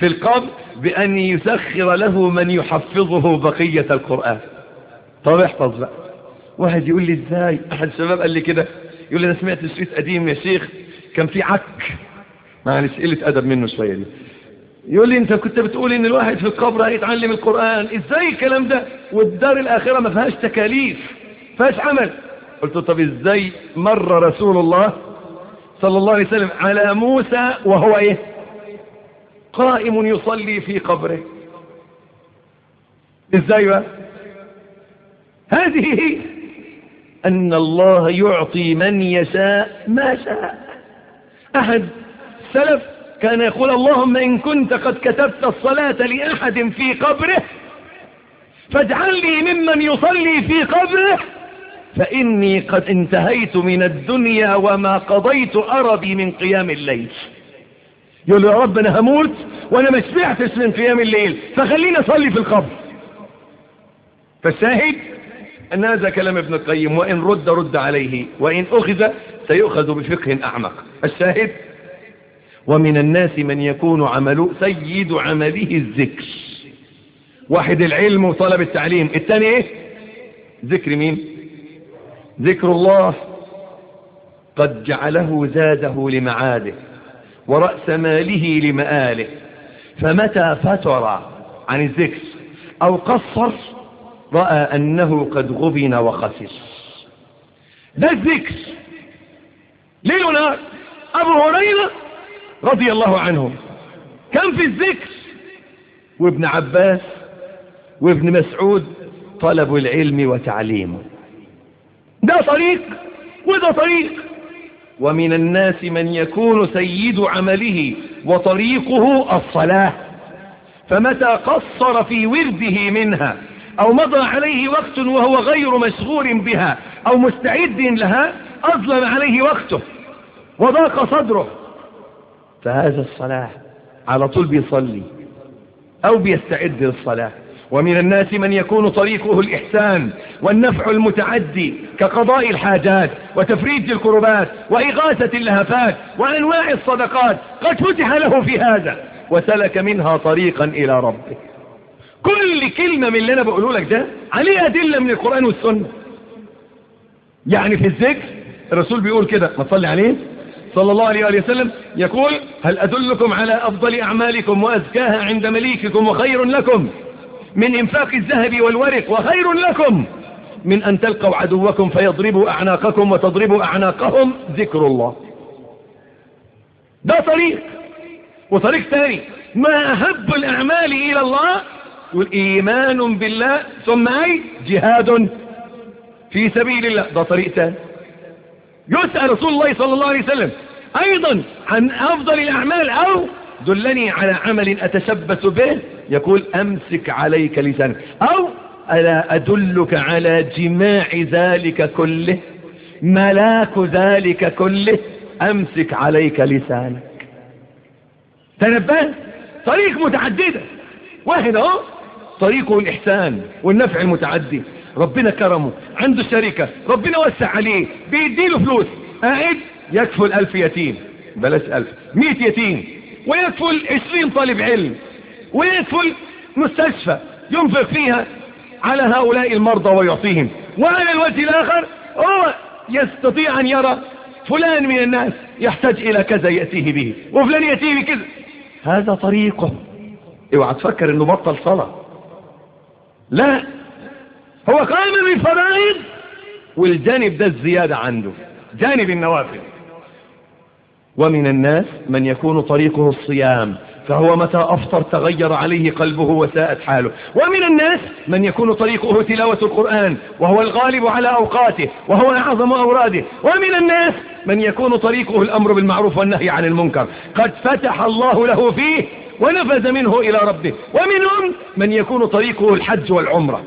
في القبر بأن يسخر له من يحفظه بقية القرآن. طب احفظ بقى. واحد يقول لي إزاي؟ أحد الشباب قال لي كده. يقول لي أنا سمعت شريط قديم يا شيخ كان في عك. معلش قلة أدب منه شوية دي. يقول لي أنت كنت بتقول إن الواحد في القبر هيتعلم القرآن. إزاي الكلام ده؟ والدار الآخرة ما فيهاش تكاليف فيهاش عمل. قلت له طب إزاي مر رسول الله صلى الله عليه وسلم على موسى وهو إيه؟ قائم يصلي في قبره. إزاي بقى؟ هذه هي أن الله يعطي من يشاء ما شاء. أحد سلف كان يقول اللهم إن كنت قد كتبت الصلاة لأحد في قبره فاجعل لي ممن يصلي في قبره فإني قد انتهيت من الدنيا وما قضيت أربي من قيام الليل. يقول يا رب أنا هموت وأنا ما شبعتش من قيام الليل فخليني أصلي في القبر. فالشاهد أن هذا كلام ابن القيم وإن رد رد عليه وإن أخذ سيؤخذ بفقه أعمق. الشاهد ومن الناس من يكون عمله سيد عمله الذكر. واحد العلم وطلب التعليم الثاني إيه ذكر مين؟ ذكر الله. قد جعله زاده لمعاده. ورأس ماله لمآله. فمتى فتر عن الذكر أو قصر رأى أنه قد غبن وخسر. ده الذكر. ليل أبو هريرة رضي الله عنه. كان في الذكر؟ وابن عباس وابن مسعود طلبوا العلم وتعليمه. ده طريق وده طريق. ومن الناس من يكون سيد عمله وطريقه الصلاة. فمتى قصر في ورده منها أو مضى عليه وقت وهو غير مشغول بها أو مستعد لها أظلم عليه وقته وضاق صدره. فهذا الصلاة على طول بيصلي أو بيستعد للصلاة. ومن الناس من يكون طريقه الإحسان والنفع المتعدي كقضاء الحاجات وتفريج الكربات وإغاثة اللهفات وأنواع الصدقات قد فتح له في هذا وسلك منها طريقا إلى ربه. كل كلمة من اللي أنا بقوله لك ده عليه أدلة من القرآن والسنة. يعني في الذكر الرسول بيقول كده ما تصلي عليه؟ صلى الله عليه وآله وسلم يقول هل أدلكم على أفضل أعمالكم وأزكاها عند مليككم وخير لكم؟ من إنفاق الذهب والورق وخير لكم من أن تلقوا عدوكم فيضربوا أعناقكم وتضربوا أعناقهم ذكر الله. ده طريق وطريق ثاني. ما أحب الأعمال إلى الله يقول إيمان بالله ثم أي جهاد في سبيل الله. ده طريق ثاني. يسأل رسول الله صلى الله عليه وسلم أيضا عن أفضل الأعمال أو دلني على عمل أتشبث به يقول أمسك عليك لسانك. أو ألا أدلك على جماع ذلك كله؟ ملاك ذلك كله؟ أمسك عليك لسانك. تنبه؟ طريق متعددة واحد أهو. طريقه الإحسان والنفع المتعدي. ربنا كرمه. عنده شركة. ربنا وسع عليه. بيديله فلوس. قاعد يكفل ألف يتيم. بلاش ألف. مئة يتيم. ويكفل عشرين طالب علم. ويكفل مستشفى ينفق فيها على هؤلاء المرضى ويعطيهم. وعلى الوجه الآخر هو يستطيع أن يرى فلان من الناس يحتاج إلى كذا يأتيه به. وفلان يأتيه بكذا. هذا طريقه اوعى تفكر إنه بطل صلاة. لا هو قام بالفرائض والجانب ده الزيادة عنده. جانب النوافل. ومن الناس من يكون طريقه الصيام. فهو متى أفطر تغير عليه قلبه وساءت حاله. ومن الناس من يكون طريقه تلاوة القرآن وهو الغالب على أوقاته وهو أعظم أوراده. ومن الناس من يكون طريقه الأمر بالمعروف والنهي عن المنكر. قد فتح الله له فيه ونفذ منه إلى ربه. ومنهم من يكون طريقه الحج والعمرة.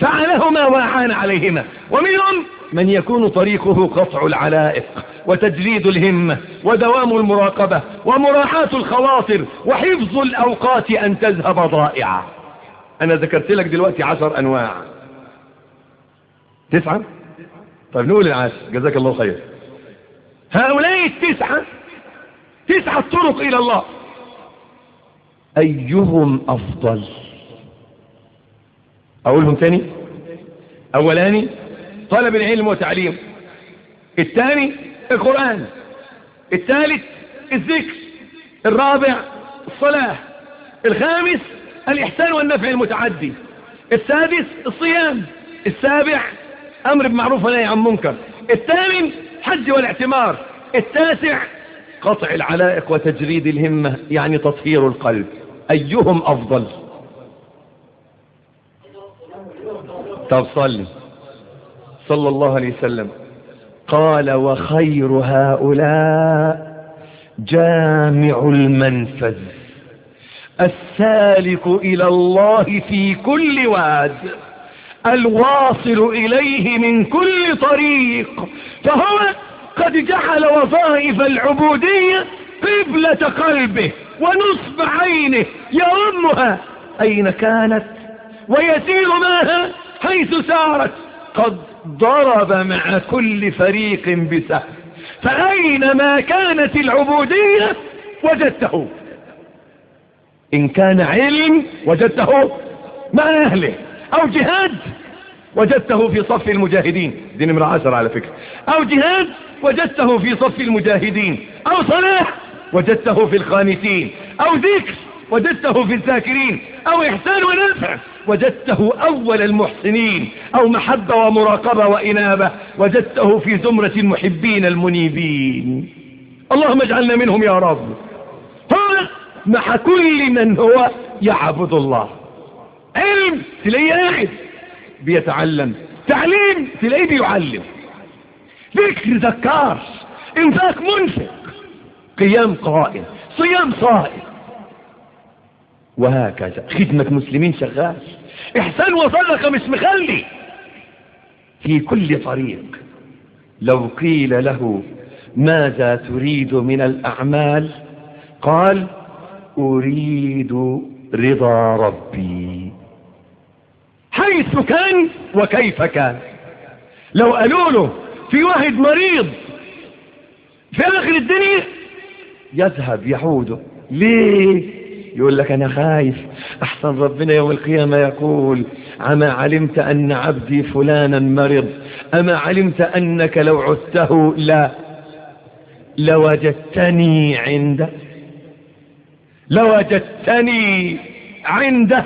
فعلهما وأعان عليهما. ومنهم من يكون طريقه قطع العلائق. وتجريد الهمة ودوام المراقبة ومراحاة الخواطر وحفظ الأوقات أن تذهب ضائعة. أنا ذكرت لك دلوقتي عشر أنواع. تسعة؟ طيب نقول العاشر. جزاك الله خير. هؤلاء التسعة تسعة طرق إلى الله. أيهم أفضل؟ أقولهم تاني؟ أولاني طلب العلم وتعليم. الثاني القرآن الثالث الذكر الرابع الصلاة الخامس الإحسان والنفع المتعدي السادس الصيام السابع أمر بمعروف ونهي عن منكر الثامن حج والاعتمار التاسع قطع العلائق وتجريد الهمة يعني تطهير القلب. أيهم أفضل؟ طب صلي. صلى الله عليه وسلم. قال وخير هؤلاء جامع المنفذ السالك إلى الله في كل واد الواصل إليه من كل طريق فهو قد جعل وظائف العبودية قبلة قلبه ونصب عينه يرمها أين كانت ويسير معها حيث سارت قد ضرب مع كل فريق بسهم. فأينما كانت العبودية؟ وجدته. إن كان علم وجدته مع أهله. أو جهاد وجدته في صف المجاهدين. دي نمرة عشر على فكرة. أو جهاد وجدته في صف المجاهدين. أو صلاة وجدته في الخانتين أو ذكر وجدته في الذاكرين أو إحسان ونفع. وجدته أول المحسنين أو محبة ومراقبة وإنابة. وجدته في زمرة المحبين المنيبين. اللهم اجعلنا منهم يا رب. هو مع كل من هو يعبد الله. علم تلاقيه قاعد. بيتعلم. تعليم تلاقيه بيعلم. ذكر ذكار. انفاق منفق. قيام قائم صيام صائم. وهكذا. خدمة مسلمين شغال. احسان وصدقة مش مخلي في كل طريق. لو قيل له ماذا تريد من الأعمال؟ قال أريد رضا ربي. حيث كان وكيف كان. لو قالوا له في واحد مريض في آخر الدنيا يذهب يعود ليه؟ يقول لك أنا خايف. أحسن ربنا يوم القيامة يقول أما علمت أن عبدي فلانا مرض؟ أما علمت أنك لو عدته لا لوجدتني عنده لوجدتني عنده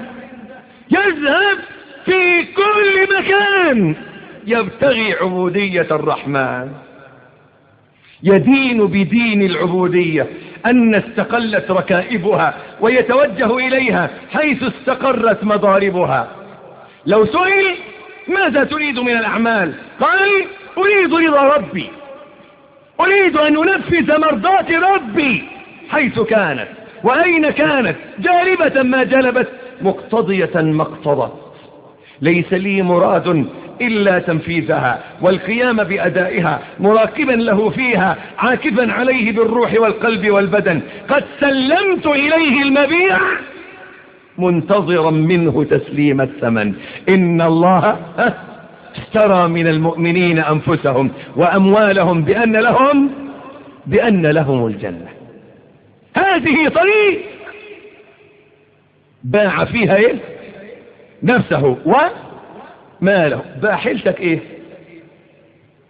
يذهب في كل مكان يبتغي عبودية الرحمن. يدين بدين العبودية أن استقلت ركائبها ويتوجه إليها حيث استقرت مضاربها. لو سئل ماذا تريد من الأعمال؟ قال أريد رضا ربي أريد أن أنفذ مرضات ربي حيث كانت وأين كانت جالبة ما جلبت مقتضية ما اقتضت ليس لي مراد إلا تنفيذها والقيام بأدائها مراقبا له فيها عاكفا عليه بالروح والقلب والبدن. قد سلمت إليه المبيع منتظرا منه تسليم الثمن. إن الله اشترى من المؤمنين أنفسهم وأموالهم بأن لهم بأن لهم الجنة. هذه طريق باع فيها إيه؟ نفسه. وماله باع حيلتك إيه؟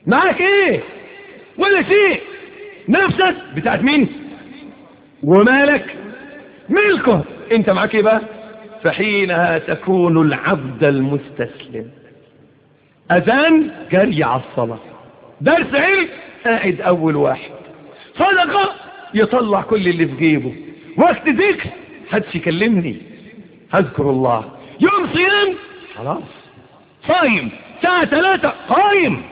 معك إيه؟ ولا شيء. نفسك بتاعت مين؟ ومالك؟ ملكه. أنت معك إيه بقى؟ فحينها تكون العبد المستسلم. أذان جري على الصلاة. درس علم قاعد أول واحد. صدقة يطلع كل اللي في جيبه. وقت ذكر حدش يكلمني. هذكر الله. يوم صيام خلاص. صايم ساعة ثلاثة قايم.